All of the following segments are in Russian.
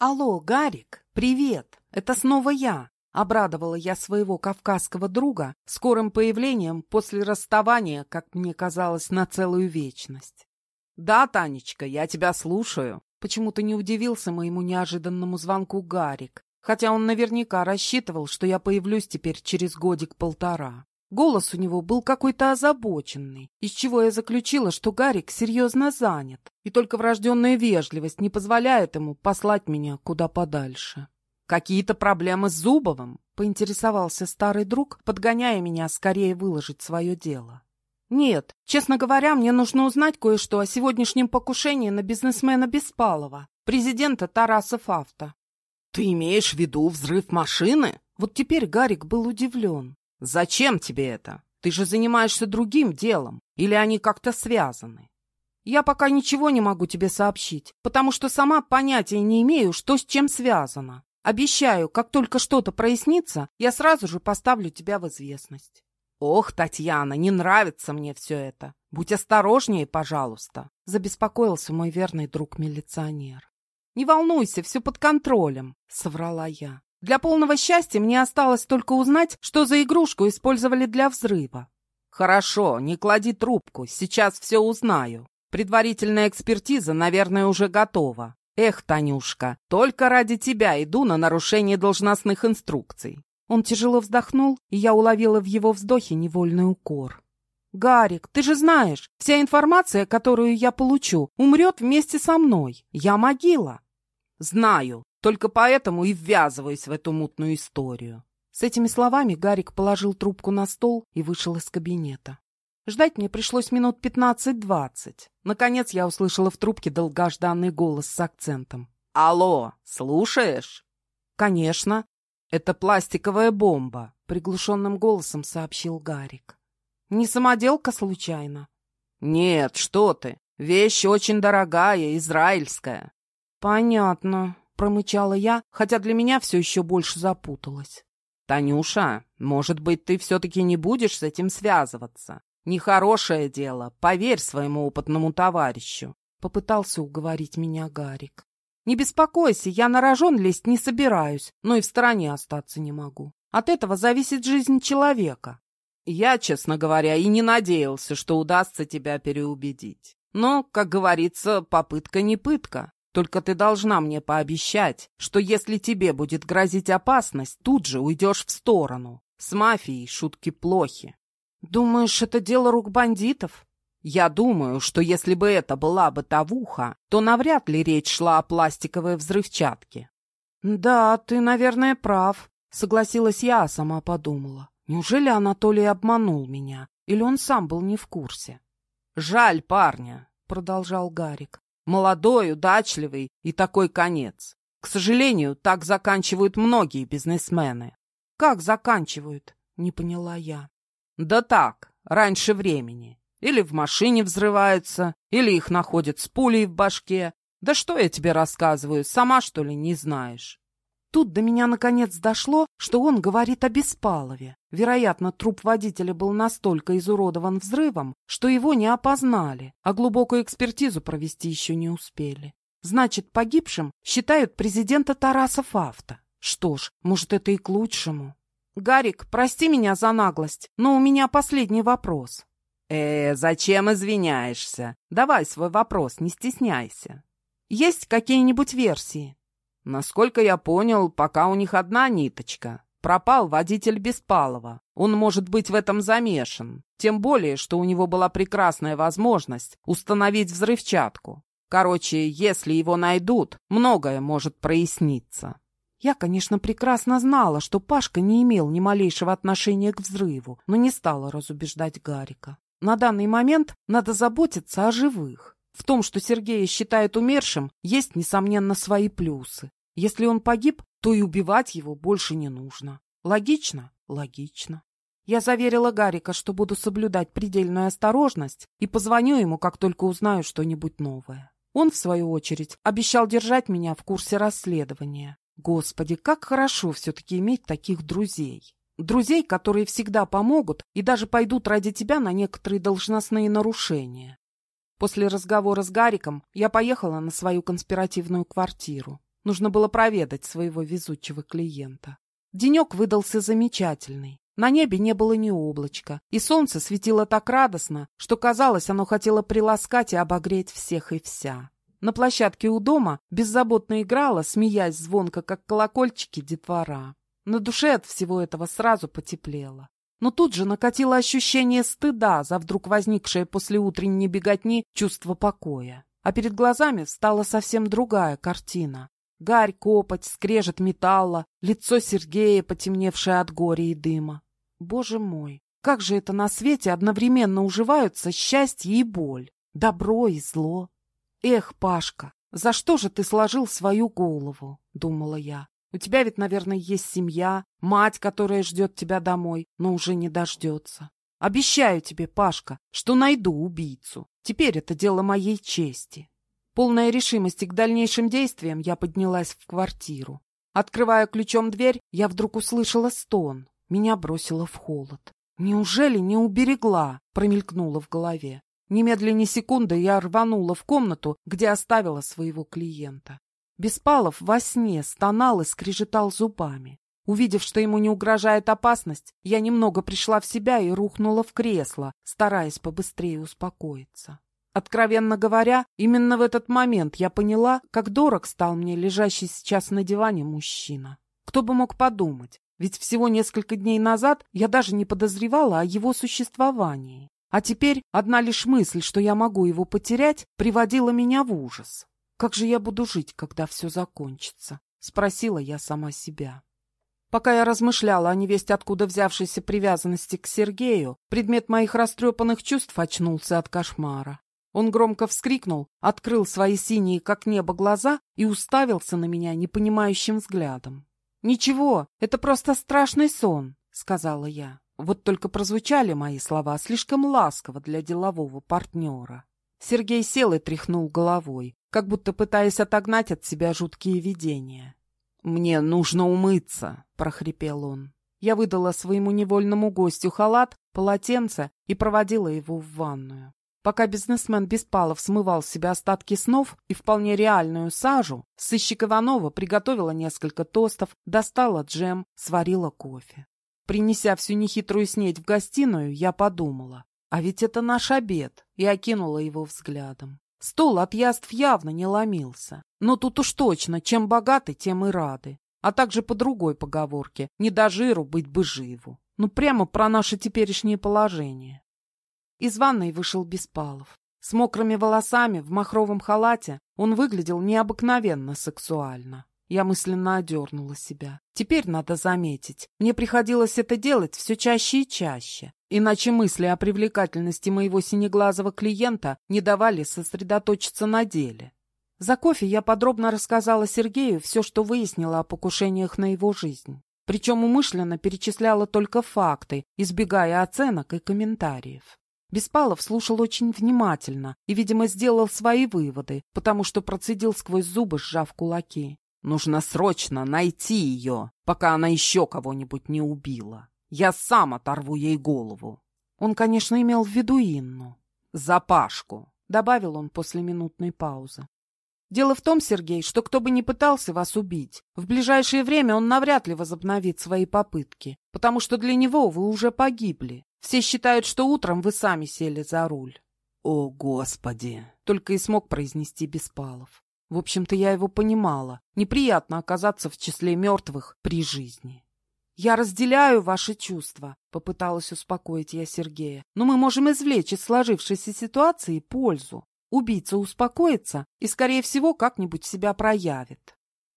«Алло, Гарик, привет! Это снова я!» Обрадовала я своего кавказского друга скорым появлением после расставания, как мне казалось, на целую вечность. «Да, Танечка, я тебя слушаю», Почему-то не удивился моему неожиданному звонку Гарик, хотя он наверняка рассчитывал, что я появлюсь теперь через годик-полтора. Голос у него был какой-то озабоченный, из чего я заключила, что Гарик серьезно занят, и только врожденная вежливость не позволяет ему послать меня куда подальше. «Какие-то проблемы с Зубовым?» — поинтересовался старый друг, подгоняя меня скорее выложить свое дело. «Нет, честно говоря, мне нужно узнать кое-что о сегодняшнем покушении на бизнесмена Беспалова, президента Тарасов Авто». «Ты имеешь в виду взрыв машины?» Вот теперь Гарик был удивлен. «Зачем тебе это? Ты же занимаешься другим делом. Или они как-то связаны?» «Я пока ничего не могу тебе сообщить, потому что сама понятия не имею, что с чем связано. Обещаю, как только что-то прояснится, я сразу же поставлю тебя в известность». «Ох, Татьяна, не нравится мне все это. Будь осторожнее, пожалуйста», — забеспокоился мой верный друг-милиционер. «Не волнуйся, все под контролем», — соврала я. Для полного счастья мне осталось только узнать, что за игрушку использовали для взрыва. Хорошо, не клади трубку, сейчас все узнаю. Предварительная экспертиза, наверное, уже готова. Эх, Танюшка, только ради тебя иду на нарушение должностных инструкций. Он тяжело вздохнул, и я уловила в его вздохе невольный укор. «Гарик, ты же знаешь, вся информация, которую я получу, умрет вместе со мной. Я могила». «Знаю, только поэтому и ввязываюсь в эту мутную историю. С этими словами Гарик положил трубку на стол и вышел из кабинета. Ждать мне пришлось минут пятнадцать-двадцать. Наконец я услышала в трубке долгожданный голос с акцентом. «Алло, слушаешь?» «Конечно. Это пластиковая бомба», — приглушенным голосом сообщил Гарик. «Не самоделка случайно?» «Нет, что ты. Вещь очень дорогая, израильская». «Понятно промычала я, хотя для меня все еще больше запуталось. «Танюша, может быть, ты все-таки не будешь с этим связываться? Нехорошее дело, поверь своему опытному товарищу», — попытался уговорить меня Гарик. «Не беспокойся, я на рожон лезть не собираюсь, но и в стороне остаться не могу. От этого зависит жизнь человека». «Я, честно говоря, и не надеялся, что удастся тебя переубедить. Но, как говорится, попытка не пытка. Только ты должна мне пообещать, что если тебе будет грозить опасность, тут же уйдешь в сторону. С мафией шутки плохи. Думаешь, это дело рук бандитов? Я думаю, что если бы это была бытовуха, то навряд ли речь шла о пластиковой взрывчатке. Да, ты, наверное, прав, согласилась я, а сама подумала. Неужели Анатолий обманул меня? Или он сам был не в курсе? Жаль парня, продолжал Гарик. Молодой, удачливый и такой конец. К сожалению, так заканчивают многие бизнесмены. Как заканчивают? Не поняла я. Да так, раньше времени. Или в машине взрываются, или их находят с пулей в башке. Да что я тебе рассказываю, сама что ли не знаешь? Тут до меня наконец дошло, что он говорит о Беспалове. Вероятно, труп водителя был настолько изуродован взрывом, что его не опознали, а глубокую экспертизу провести еще не успели. Значит, погибшим считают президента Тарасов Авто. Что ж, может, это и к лучшему. Гарик, прости меня за наглость, но у меня последний вопрос. Э, зачем извиняешься? Давай свой вопрос, не стесняйся. Есть какие-нибудь версии? Насколько я понял, пока у них одна ниточка. Пропал водитель Беспалова. Он может быть в этом замешан. Тем более, что у него была прекрасная возможность установить взрывчатку. Короче, если его найдут, многое может проясниться. Я, конечно, прекрасно знала, что Пашка не имел ни малейшего отношения к взрыву, но не стала разубеждать Гарика. На данный момент надо заботиться о живых. В том, что Сергея считают умершим, есть, несомненно, свои плюсы. Если он погиб, то и убивать его больше не нужно. Логично? Логично. Я заверила Гарика, что буду соблюдать предельную осторожность и позвоню ему, как только узнаю что-нибудь новое. Он, в свою очередь, обещал держать меня в курсе расследования. Господи, как хорошо все-таки иметь таких друзей. Друзей, которые всегда помогут и даже пойдут ради тебя на некоторые должностные нарушения. После разговора с Гариком я поехала на свою конспиративную квартиру. Нужно было проведать своего везучего клиента. Денек выдался замечательный. На небе не было ни облачка, и солнце светило так радостно, что казалось, оно хотело приласкать и обогреть всех и вся. На площадке у дома беззаботно играла, смеясь звонко, как колокольчики, детвора. На душе от всего этого сразу потеплело. Но тут же накатило ощущение стыда за вдруг возникшее после утренней беготни чувство покоя. А перед глазами встала совсем другая картина. Гарь, копоть, скрежет металла, лицо Сергея, потемневшее от горя и дыма. Боже мой, как же это на свете одновременно уживаются счастье и боль, добро и зло. Эх, Пашка, за что же ты сложил свою голову, думала я. У тебя ведь, наверное, есть семья, мать, которая ждет тебя домой, но уже не дождется. Обещаю тебе, Пашка, что найду убийцу. Теперь это дело моей чести. Полная решимости к дальнейшим действиям, я поднялась в квартиру. Открывая ключом дверь, я вдруг услышала стон. Меня бросило в холод. «Неужели не уберегла?» — промелькнуло в голове. Немедленно секунды я рванула в комнату, где оставила своего клиента. Беспалов во сне стонал и скрежетал зубами. Увидев, что ему не угрожает опасность, я немного пришла в себя и рухнула в кресло, стараясь побыстрее успокоиться. Откровенно говоря, именно в этот момент я поняла, как дорог стал мне лежащий сейчас на диване мужчина. Кто бы мог подумать, ведь всего несколько дней назад я даже не подозревала о его существовании. А теперь одна лишь мысль, что я могу его потерять, приводила меня в ужас. «Как же я буду жить, когда все закончится?» — спросила я сама себя. Пока я размышляла о невесть откуда взявшейся привязанности к Сергею, предмет моих растрепанных чувств очнулся от кошмара. Он громко вскрикнул, открыл свои синие, как небо, глаза и уставился на меня непонимающим взглядом. «Ничего, это просто страшный сон», — сказала я. Вот только прозвучали мои слова слишком ласково для делового партнера. Сергей сел и тряхнул головой, как будто пытаясь отогнать от себя жуткие видения. «Мне нужно умыться», — прохрипел он. Я выдала своему невольному гостю халат, полотенце и проводила его в ванную. Пока бизнесмен Беспалов смывал с себя остатки снов и вполне реальную сажу, сыщик Иванова приготовила несколько тостов, достала джем, сварила кофе. Принеся всю нехитрую снедь в гостиную, я подумала, а ведь это наш обед, и окинула его взглядом. Стол от яств явно не ломился, но тут уж точно, чем богаты, тем и рады. А также по другой поговорке, не до жиру быть бы живу. Ну прямо про наше теперешнее положение. Из ванной вышел Беспалов. С мокрыми волосами, в махровом халате, он выглядел необыкновенно сексуально. Я мысленно одернула себя. Теперь надо заметить, мне приходилось это делать все чаще и чаще, иначе мысли о привлекательности моего синеглазого клиента не давали сосредоточиться на деле. За кофе я подробно рассказала Сергею все, что выяснила о покушениях на его жизнь. Причем умышленно перечисляла только факты, избегая оценок и комментариев. Беспалов слушал очень внимательно и, видимо, сделал свои выводы, потому что процедил сквозь зубы, сжав кулаки. «Нужно срочно найти ее, пока она еще кого-нибудь не убила. Я сам оторву ей голову». Он, конечно, имел в виду Инну. «Запашку», — добавил он после минутной паузы. «Дело в том, Сергей, что кто бы ни пытался вас убить, в ближайшее время он навряд ли возобновит свои попытки, потому что для него вы уже погибли. Все считают, что утром вы сами сели за руль. О, Господи! Только и смог произнести Беспалов. В общем-то, я его понимала. Неприятно оказаться в числе мертвых при жизни. «Я разделяю ваши чувства», — попыталась успокоить я Сергея. «Но мы можем извлечь из сложившейся ситуации пользу. Убийца успокоится и, скорее всего, как-нибудь себя проявит».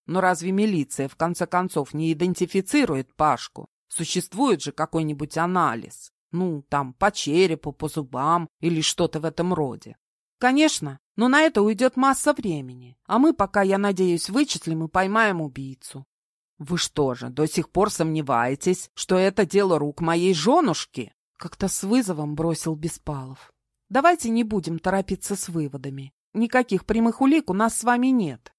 «Но разве милиция, в конце концов, не идентифицирует Пашку? Существует же какой-нибудь анализ?» Ну, там, по черепу, по зубам или что-то в этом роде. Конечно, но на это уйдет масса времени. А мы пока, я надеюсь, вычислим и поймаем убийцу. Вы что же, до сих пор сомневаетесь, что это дело рук моей женушки? Как-то с вызовом бросил Беспалов. Давайте не будем торопиться с выводами. Никаких прямых улик у нас с вами нет.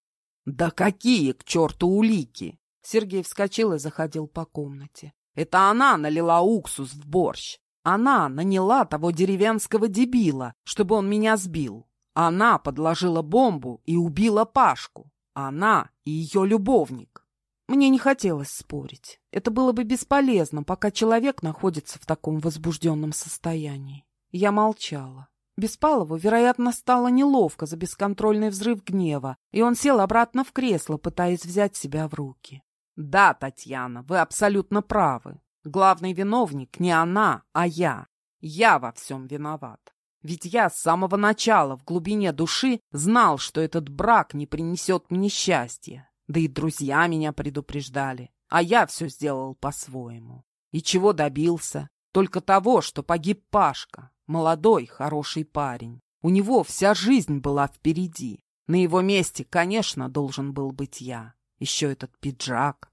Да какие к черту улики? Сергей вскочил и заходил по комнате. Это она налила уксус в борщ. Она наняла того деревенского дебила, чтобы он меня сбил. Она подложила бомбу и убила Пашку. Она и ее любовник. Мне не хотелось спорить. Это было бы бесполезно, пока человек находится в таком возбужденном состоянии. Я молчала. Беспалову, вероятно, стало неловко за бесконтрольный взрыв гнева, и он сел обратно в кресло, пытаясь взять себя в руки. «Да, Татьяна, вы абсолютно правы. Главный виновник не она, а я. Я во всем виноват. Ведь я с самого начала в глубине души знал, что этот брак не принесет мне счастья. Да и друзья меня предупреждали, а я все сделал по-своему. И чего добился? Только того, что погиб Пашка, молодой, хороший парень. У него вся жизнь была впереди. На его месте, конечно, должен был быть я. Еще этот пиджак.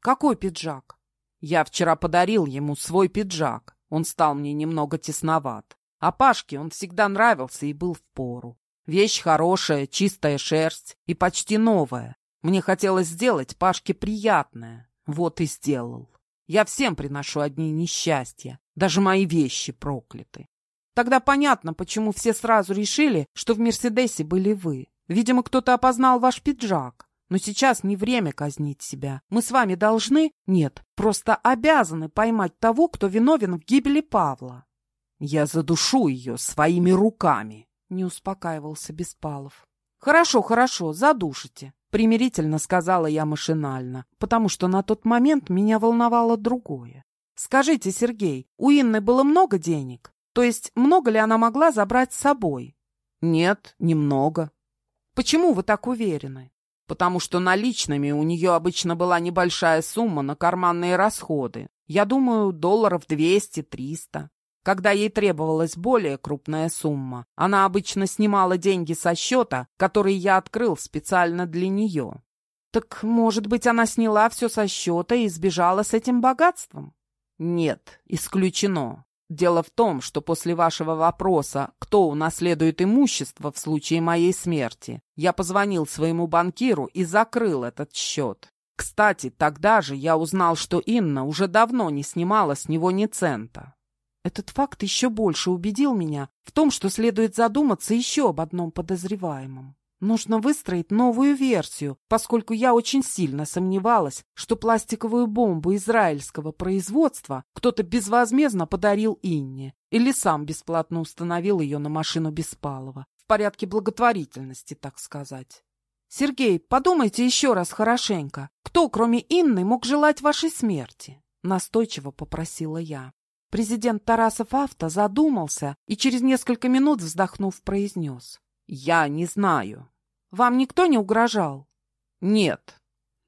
Какой пиджак? Я вчера подарил ему свой пиджак. Он стал мне немного тесноват. А Пашке он всегда нравился и был в пору. Вещь хорошая, чистая шерсть и почти новая. Мне хотелось сделать Пашке приятное. Вот и сделал. Я всем приношу одни несчастья. Даже мои вещи прокляты. Тогда понятно, почему все сразу решили, что в «Мерседесе» были вы. Видимо, кто-то опознал ваш пиджак. Но сейчас не время казнить себя. Мы с вами должны, нет, просто обязаны поймать того, кто виновен в гибели Павла. Я задушу ее своими руками, не успокаивался Беспалов. Хорошо, хорошо, задушите, примирительно сказала я машинально, потому что на тот момент меня волновало другое. Скажите, Сергей, у Инны было много денег? То есть много ли она могла забрать с собой? Нет, немного. Почему вы так уверены? потому что наличными у нее обычно была небольшая сумма на карманные расходы. Я думаю, долларов 200-300. Когда ей требовалась более крупная сумма, она обычно снимала деньги со счета, который я открыл специально для нее. Так, может быть, она сняла все со счета и сбежала с этим богатством? Нет, исключено. Дело в том, что после вашего вопроса, кто унаследует имущество в случае моей смерти, я позвонил своему банкиру и закрыл этот счет. Кстати, тогда же я узнал, что Инна уже давно не снимала с него ни цента. Этот факт еще больше убедил меня в том, что следует задуматься еще об одном подозреваемом. Нужно выстроить новую версию, поскольку я очень сильно сомневалась, что пластиковую бомбу израильского производства кто-то безвозмездно подарил Инне или сам бесплатно установил ее на машину Беспалова, в порядке благотворительности, так сказать. «Сергей, подумайте еще раз хорошенько, кто, кроме Инны, мог желать вашей смерти?» Настойчиво попросила я. Президент Тарасов Авто задумался и через несколько минут, вздохнув, произнес. «Я не знаю». «Вам никто не угрожал?» «Нет».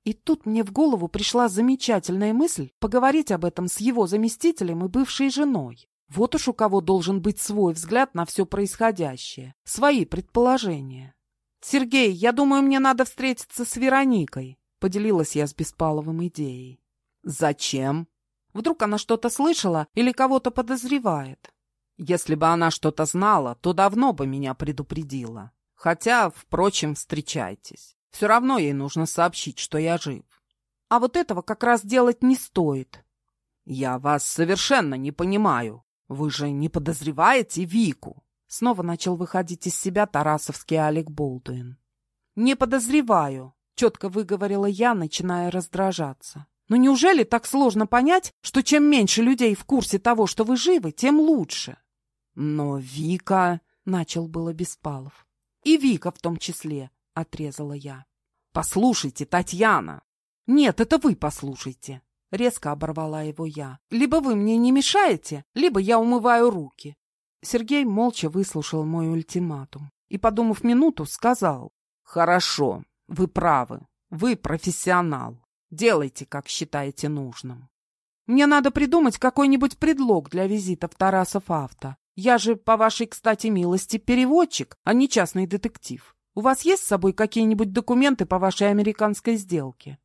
И тут мне в голову пришла замечательная мысль поговорить об этом с его заместителем и бывшей женой. Вот уж у кого должен быть свой взгляд на все происходящее, свои предположения. «Сергей, я думаю, мне надо встретиться с Вероникой», — поделилась я с Беспаловым идеей. «Зачем?» Вдруг она что-то слышала или кого-то подозревает. Если бы она что-то знала, то давно бы меня предупредила. Хотя, впрочем, встречайтесь. Все равно ей нужно сообщить, что я жив. А вот этого как раз делать не стоит. Я вас совершенно не понимаю. Вы же не подозреваете Вику? Снова начал выходить из себя тарасовский Алек Болдуин. «Не подозреваю», — четко выговорила я, начиная раздражаться. «Но неужели так сложно понять, что чем меньше людей в курсе того, что вы живы, тем лучше?» «Но Вика...» — начал было Беспалов. «И Вика в том числе», — отрезала я. «Послушайте, Татьяна!» «Нет, это вы послушайте!» — резко оборвала его я. «Либо вы мне не мешаете, либо я умываю руки». Сергей молча выслушал мой ультиматум и, подумав минуту, сказал. «Хорошо, вы правы. Вы профессионал. Делайте, как считаете нужным». «Мне надо придумать какой-нибудь предлог для визита в Тарасов авто. Я же, по вашей, кстати, милости, переводчик, а не частный детектив. У вас есть с собой какие-нибудь документы по вашей американской сделке?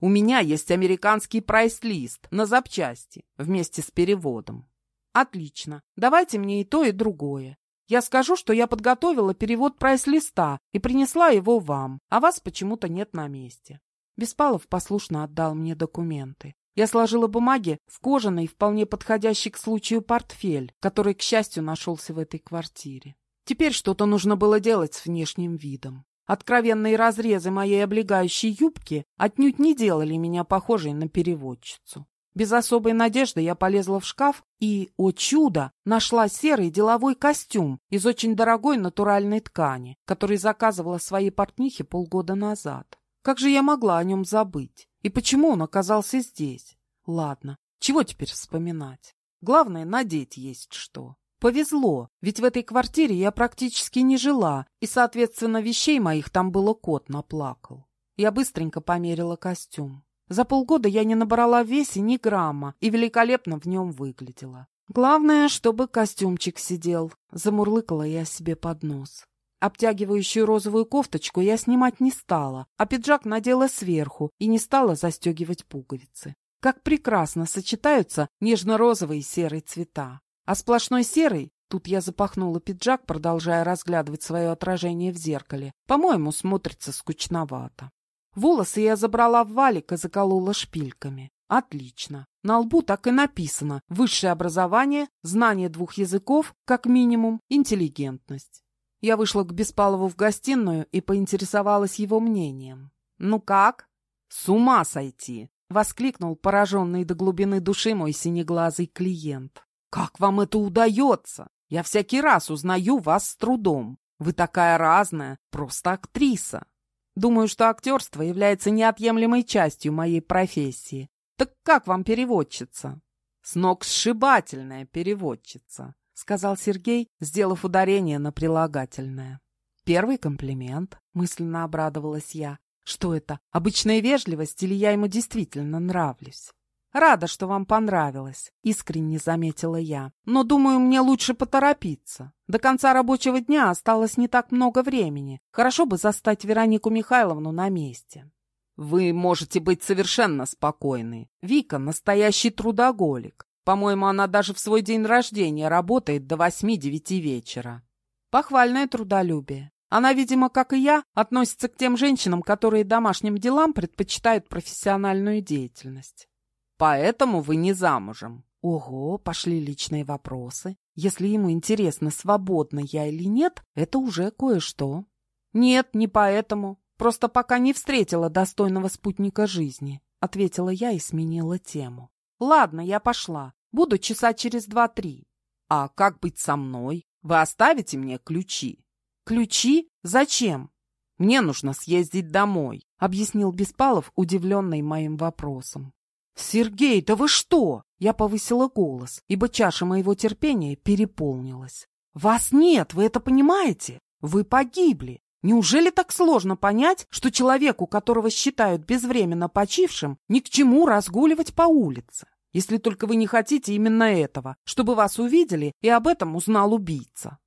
У меня есть американский прайс-лист на запчасти вместе с переводом. Отлично. Давайте мне и то, и другое. Я скажу, что я подготовила перевод прайс-листа и принесла его вам, а вас почему-то нет на месте. Беспалов послушно отдал мне документы. Я сложила бумаги в кожаный, вполне подходящий к случаю портфель, который, к счастью, нашелся в этой квартире. Теперь что-то нужно было делать с внешним видом. Откровенные разрезы моей облегающей юбки отнюдь не делали меня похожей на переводчицу. Без особой надежды я полезла в шкаф и, о чудо, нашла серый деловой костюм из очень дорогой натуральной ткани, который заказывала своей портнихе полгода назад. Как же я могла о нем забыть? И почему он оказался здесь? Ладно, чего теперь вспоминать? Главное, надеть есть что. Повезло, ведь в этой квартире я практически не жила, и, соответственно, вещей моих там было кот наплакал. Я быстренько померила костюм. За полгода я не набрала в весе ни грамма и великолепно в нем выглядела. Главное, чтобы костюмчик сидел, замурлыкала я себе под нос. Обтягивающую розовую кофточку я снимать не стала, а пиджак надела сверху и не стала застегивать пуговицы. Как прекрасно сочетаются нежно-розовые и серые цвета. А сплошной серый, тут я запахнула пиджак, продолжая разглядывать свое отражение в зеркале, по-моему, смотрится скучновато. Волосы я забрала в валик и заколола шпильками. Отлично. На лбу так и написано «Высшее образование, знание двух языков, как минимум, интеллигентность». Я вышла к Беспалову в гостиную и поинтересовалась его мнением. «Ну как?» «С ума сойти!» — воскликнул пораженный до глубины души мой синеглазый клиент. «Как вам это удается? Я всякий раз узнаю вас с трудом. Вы такая разная, просто актриса. Думаю, что актерство является неотъемлемой частью моей профессии. Так как вам переводчица?» «Сногсшибательная переводчица», — сказал Сергей, сделав ударение на прилагательное. «Первый комплимент», — мысленно обрадовалась я. Что это, обычная вежливость или я ему действительно нравлюсь? Рада, что вам понравилось, искренне заметила я. Но думаю, мне лучше поторопиться. До конца рабочего дня осталось не так много времени. Хорошо бы застать Веронику Михайловну на месте. Вы можете быть совершенно спокойны. Вика — настоящий трудоголик. По-моему, она даже в свой день рождения работает до восьми-девяти вечера. Похвальное трудолюбие. Она, видимо, как и я, относится к тем женщинам, которые домашним делам предпочитают профессиональную деятельность. Поэтому вы не замужем. Ого, пошли личные вопросы. Если ему интересно, свободна я или нет, это уже кое-что. Нет, не поэтому. Просто пока не встретила достойного спутника жизни, ответила я и сменила тему. Ладно, я пошла. Буду часа через два-три. А как быть со мной? Вы оставите мне ключи? «Ключи? Зачем?» «Мне нужно съездить домой», — объяснил Беспалов, удивленный моим вопросом. «Сергей, да вы что?» Я повысила голос, ибо чаша моего терпения переполнилась. «Вас нет, вы это понимаете? Вы погибли. Неужели так сложно понять, что человеку, которого считают безвременно почившим, ни к чему разгуливать по улице? Если только вы не хотите именно этого, чтобы вас увидели и об этом узнал убийца».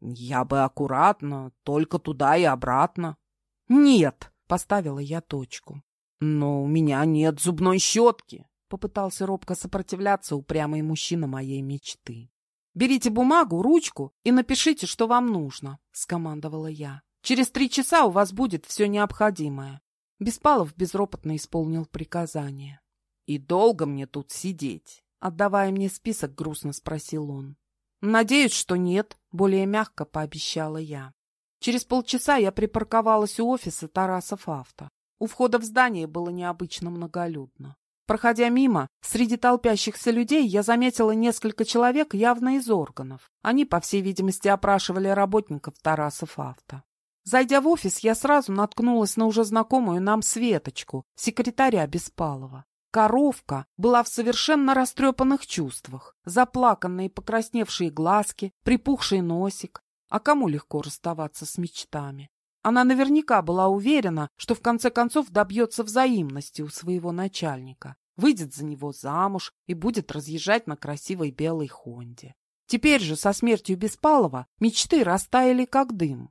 Я бы аккуратно, только туда и обратно. Нет, поставила я точку. Но у меня нет зубной щетки. Попытался робко сопротивляться упрямый мужчина моей мечты. «Берите бумагу, ручку и напишите, что вам нужно», — скомандовала я. «Через три часа у вас будет все необходимое». Беспалов безропотно исполнил приказание. «И долго мне тут сидеть?» Отдавая мне список, грустно спросил он. «Надеюсь, что нет», — более мягко пообещала я. Через полчаса я припарковалась у офиса Тарасов Авто. У входа в здание было необычно многолюдно. Проходя мимо, среди толпящихся людей я заметила несколько человек явно из органов. Они, по всей видимости, опрашивали работников Тарасов Авто. Зайдя в офис, я сразу наткнулась на уже знакомую нам Светочку, секретаря Беспалова. Коровка была в совершенно растрепанных чувствах. Заплаканные покрасневшие глазки, припухший носик. А кому легко расставаться с мечтами? Она наверняка была уверена, что в конце концов добьется взаимности у своего начальника, выйдет за него замуж и будет разъезжать на красивой белой Хонде. Теперь же со смертью Беспалова мечты растаяли как дым.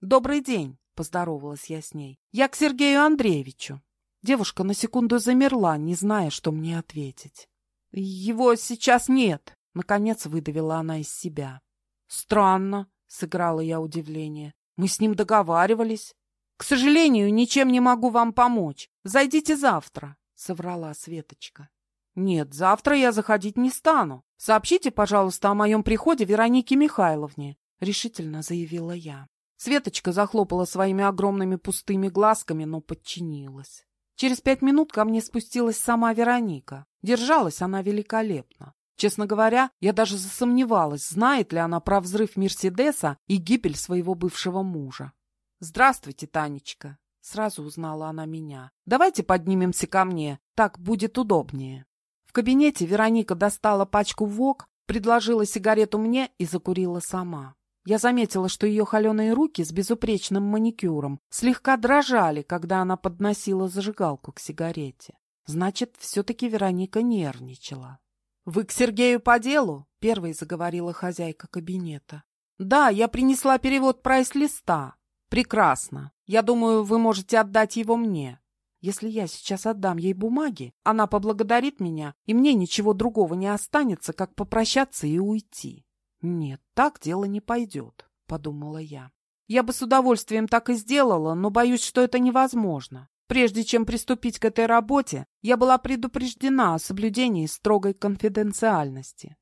«Добрый день!» — поздоровалась я с ней. «Я к Сергею Андреевичу». Девушка на секунду замерла, не зная, что мне ответить. «Его сейчас нет!» — наконец выдавила она из себя. «Странно!» — сыграла я удивление. «Мы с ним договаривались. К сожалению, ничем не могу вам помочь. Зайдите завтра!» — соврала Светочка. «Нет, завтра я заходить не стану. Сообщите, пожалуйста, о моем приходе Веронике Михайловне», — решительно заявила я. Светочка захлопала своими огромными пустыми глазками, но подчинилась. Через пять минут ко мне спустилась сама Вероника. Держалась она великолепно. Честно говоря, я даже засомневалась, знает ли она про взрыв Мерседеса и гибель своего бывшего мужа. «Здравствуйте, Танечка!» Сразу узнала она меня. «Давайте поднимемся ко мне, так будет удобнее». В кабинете Вероника достала пачку ВОК, предложила сигарету мне и закурила сама. Я заметила, что ее холеные руки с безупречным маникюром слегка дрожали, когда она подносила зажигалку к сигарете. Значит, все-таки Вероника нервничала. «Вы к Сергею по делу?» — первой заговорила хозяйка кабинета. «Да, я принесла перевод прайс-листа. Прекрасно. Я думаю, вы можете отдать его мне. Если я сейчас отдам ей бумаги, она поблагодарит меня, и мне ничего другого не останется, как попрощаться и уйти. «Нет, так дело не пойдет», — подумала я. «Я бы с удовольствием так и сделала, но боюсь, что это невозможно. Прежде чем приступить к этой работе, я была предупреждена о соблюдении строгой конфиденциальности».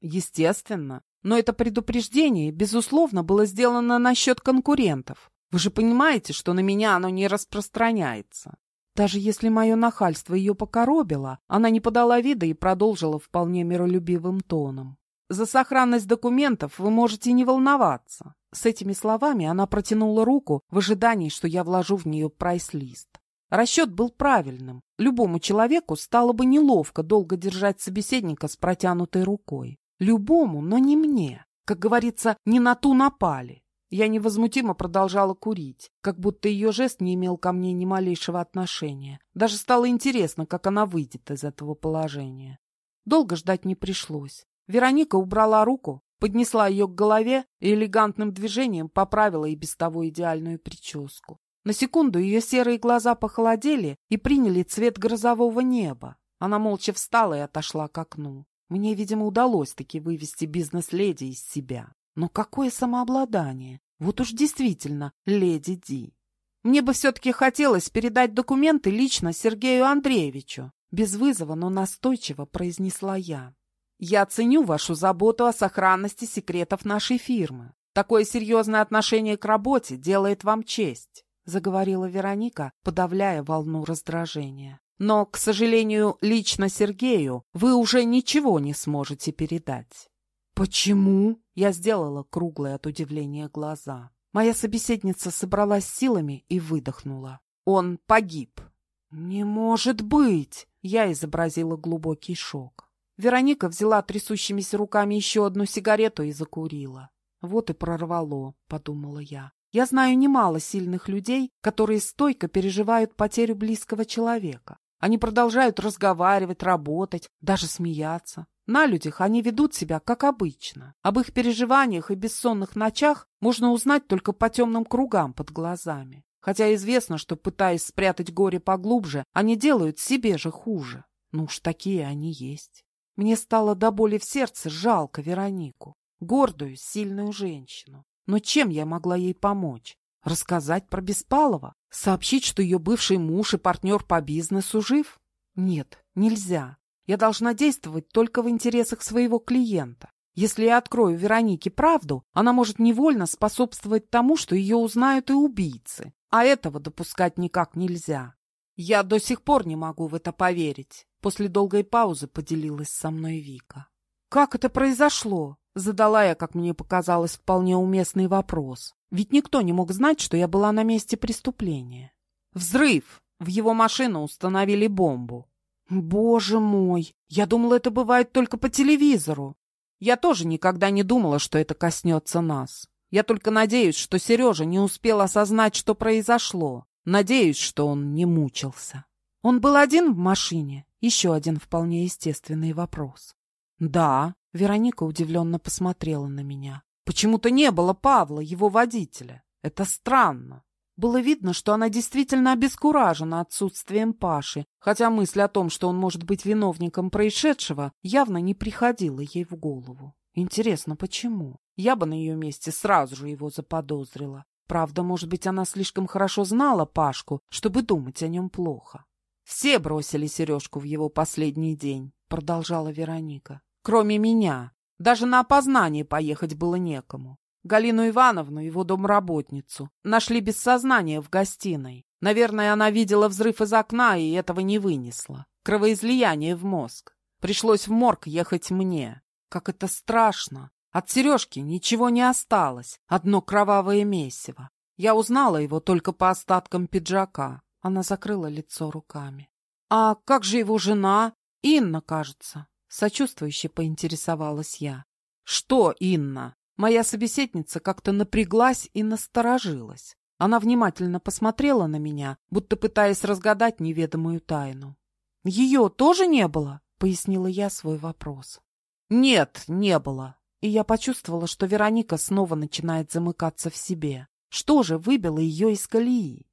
«Естественно, но это предупреждение, безусловно, было сделано насчет конкурентов. Вы же понимаете, что на меня оно не распространяется. Даже если мое нахальство ее покоробило, она не подала вида и продолжила вполне миролюбивым тоном. За сохранность документов вы можете не волноваться. С этими словами она протянула руку в ожидании, что я вложу в нее прайс-лист. Расчет был правильным. Любому человеку стало бы неловко долго держать собеседника с протянутой рукой. Любому, но не мне. Как говорится, не на ту напали. Я невозмутимо продолжала курить, как будто ее жест не имел ко мне ни малейшего отношения. Даже стало интересно, как она выйдет из этого положения. Долго ждать не пришлось. Вероника убрала руку, поднесла ее к голове и элегантным движением поправила и без того идеальную прическу. На секунду ее серые глаза похолодели и приняли цвет грозового неба. Она молча встала и отошла к окну. Мне, видимо, удалось таки вывести бизнес-леди из себя. Но какое самообладание! Вот уж действительно, леди Ди. Мне бы все-таки хотелось передать документы лично Сергею Андреевичу. Без вызова, но настойчиво произнесла я. Я ценю вашу заботу о сохранности секретов нашей фирмы. Такое серьезное отношение к работе делает вам честь», — заговорила Вероника, подавляя волну раздражения. «Но, к сожалению, лично Сергею вы уже ничего не сможете передать». «Почему?» — я сделала круглые от удивления глаза. Моя собеседница собралась силами и выдохнула. «Он погиб». «Не может быть!» — я изобразила глубокий шок. Вероника взяла трясущимися руками еще одну сигарету и закурила. «Вот и прорвало», — подумала я. «Я знаю немало сильных людей, которые стойко переживают потерю близкого человека. Они продолжают разговаривать, работать, даже смеяться. На людях они ведут себя как обычно. Об их переживаниях и бессонных ночах можно узнать только по темным кругам под глазами. Хотя известно, что, пытаясь спрятать горе поглубже, они делают себе же хуже. Ну уж такие они есть. Мне стало до боли в сердце жалко Веронику, гордую, сильную женщину. Но чем я могла ей помочь? Рассказать про Беспалова? Сообщить, что ее бывший муж и партнер по бизнесу жив? Нет, нельзя. Я должна действовать только в интересах своего клиента. Если я открою Веронике правду, она может невольно способствовать тому, что ее узнают и убийцы. А этого допускать никак нельзя. Я до сих пор не могу в это поверить. После долгой паузы поделилась со мной Вика. «Как это произошло?» Задала я, как мне показалось, вполне уместный вопрос. Ведь никто не мог знать, что я была на месте преступления. «Взрыв! В его машину установили бомбу». «Боже мой! Я думала, это бывает только по телевизору. Я тоже никогда не думала, что это коснется нас. Я только надеюсь, что Сережа не успел осознать, что произошло. Надеюсь, что он не мучился. Он был один в машине?» Еще один вполне естественный вопрос. «Да», — Вероника удивленно посмотрела на меня. «Почему-то не было Павла, его водителя. Это странно». Было видно, что она действительно обескуражена отсутствием Паши, хотя мысль о том, что он может быть виновником происшедшего, явно не приходила ей в голову. Интересно, почему? Я бы на ее месте сразу же его заподозрила. Правда, может быть, она слишком хорошо знала Пашку, чтобы думать о нем плохо. «Все бросили сережку в его последний день», — продолжала Вероника. «Кроме меня. Даже на опознание поехать было некому. Галину Ивановну, его домработницу, нашли без сознания в гостиной. Наверное, она видела взрыв из окна и этого не вынесла. Кровоизлияние в мозг. Пришлось в морг ехать мне. Как это страшно. От Сережки ничего не осталось. Одно кровавое месиво. Я узнала его только по остаткам пиджака. Она закрыла лицо руками. «А как же его жена? Инна, кажется». Сочувствующе поинтересовалась я. «Что, Инна?» Моя собеседница как-то напряглась и насторожилась. Она внимательно посмотрела на меня, будто пытаясь разгадать неведомую тайну. «Ее тоже не было?» — пояснила я свой вопрос. «Нет, не было». И я почувствовала, что Вероника снова начинает замыкаться в себе. Что же выбило ее из колеи?